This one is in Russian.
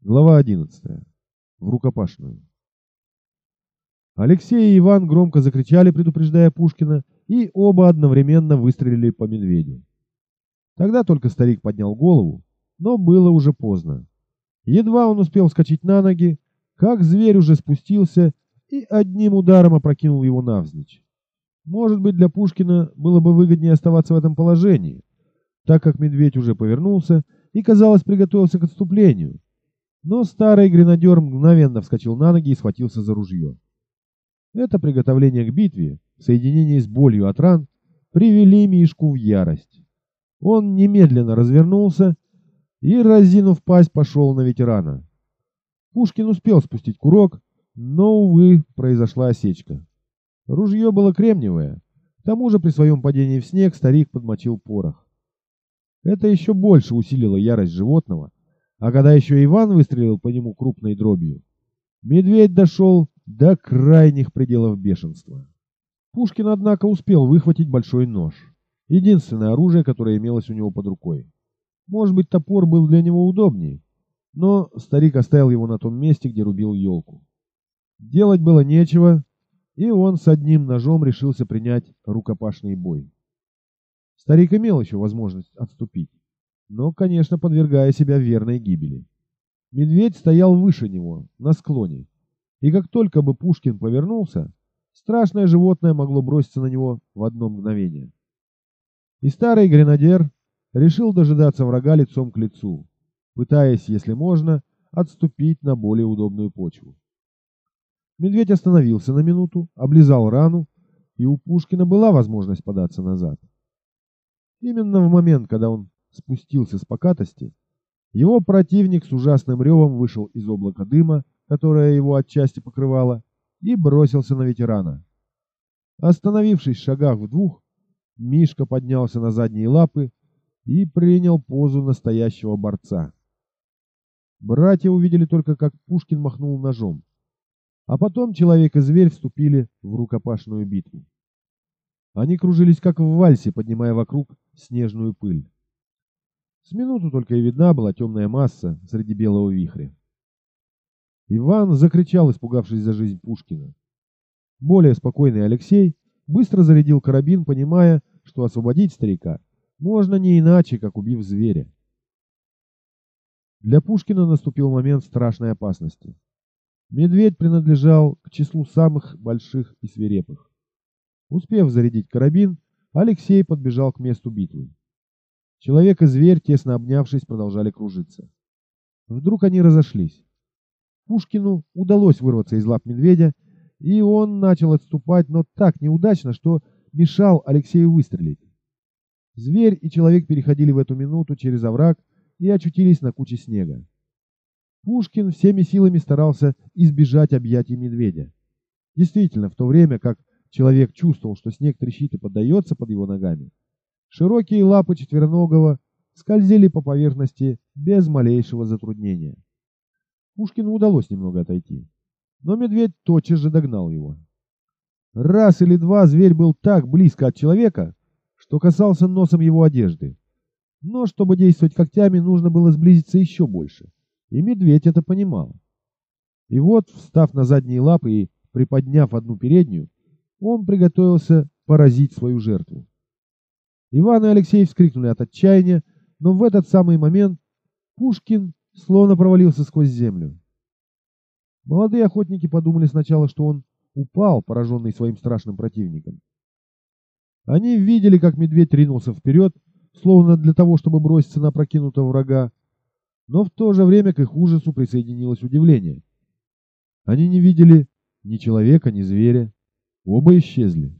Глава 11. В рукопашную. Алексей и Иван громко закричали, предупреждая Пушкина, и оба одновременно выстрелили по медведю. Тогда только старик поднял голову, но было уже поздно. Едва он успел вскочить на ноги, как зверь уже спустился и одним ударом опрокинул его навзничь. Может быть, для Пушкина было бы выгоднее оставаться в этом положении, так как медведь уже повернулся и, казалось, приготовился к отступлению. Но старый гренадер мгновенно вскочил на ноги и схватился за ружье. Это приготовление к битве, в соединении с болью от ран, привели Мишку в ярость. Он немедленно развернулся и, разинув пасть, пошел на ветерана. Пушкин успел спустить курок, но, увы, произошла осечка. Ружье было кремниевое, к тому же при своем падении в снег старик подмочил порох. Это еще больше усилило ярость животного, а когда еще Иван выстрелил по нему крупной дробью, медведь дошел до крайних пределов бешенства. Пушкин, однако, успел выхватить большой нож. Единственное оружие, которое имелось у него под рукой. Может быть, топор был для него удобнее, но старик оставил его на том месте, где рубил елку. Делать было нечего, и он с одним ножом решился принять рукопашный бой. Старик имел еще возможность отступить но, конечно, подвергая себя верной гибели. Медведь стоял выше него, на склоне, и как только бы Пушкин повернулся, страшное животное могло броситься на него в одно мгновение. И старый гренадер решил дожидаться врага лицом к лицу, пытаясь, если можно, отступить на более удобную почву. Медведь остановился на минуту, облизал рану, и у Пушкина была возможность податься назад. Именно в момент, когда он спустился с покатости, его противник с ужасным ревом вышел из облака дыма, которое его отчасти покрывало, и бросился на ветерана. Остановившись в шагах в двух, Мишка поднялся на задние лапы и принял позу настоящего борца. Братья увидели только, как Пушкин махнул ножом, а потом человек и зверь вступили в рукопашную битву. Они кружились как в вальсе, поднимая вокруг снежную пыль. С минуту только и видна была темная масса среди белого вихря. Иван закричал, испугавшись за жизнь Пушкина. Более спокойный Алексей быстро зарядил карабин, понимая, что освободить старика можно не иначе, как убив зверя. Для Пушкина наступил момент страшной опасности. Медведь принадлежал к числу самых больших и свирепых. Успев зарядить карабин, Алексей подбежал к месту битвы. Человек и зверь, тесно обнявшись, продолжали кружиться. Вдруг они разошлись. Пушкину удалось вырваться из лап медведя, и он начал отступать, но так неудачно, что мешал Алексею выстрелить. Зверь и человек переходили в эту минуту через овраг и очутились на куче снега. Пушкин всеми силами старался избежать объятий медведя. Действительно, в то время как человек чувствовал, что снег трещит и поддается под его ногами, Широкие лапы четвероногого скользили по поверхности без малейшего затруднения. Пушкину удалось немного отойти, но медведь тотчас же догнал его. Раз или два зверь был так близко от человека, что касался носом его одежды. Но чтобы действовать когтями, нужно было сблизиться еще больше, и медведь это понимал. И вот, встав на задние лапы и приподняв одну переднюю, он приготовился поразить свою жертву. Иван и Алексей вскрикнули от отчаяния, но в этот самый момент Пушкин словно провалился сквозь землю. Молодые охотники подумали сначала, что он упал, пораженный своим страшным противником. Они видели, как медведь ринулся вперед, словно для того, чтобы броситься на прокинутого врага, но в то же время к их ужасу присоединилось удивление. Они не видели ни человека, ни зверя. Оба исчезли.